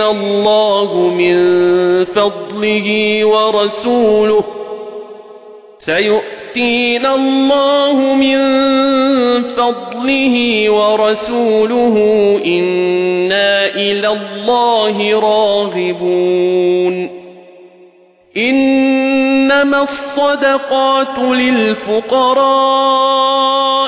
الله من فضله ورسوله. سيؤتينا الله من فضله ورسوله. إنا إلى الله راغبون. إنما الصدقات للفقراء.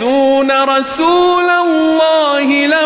يؤذون رسول الله لهم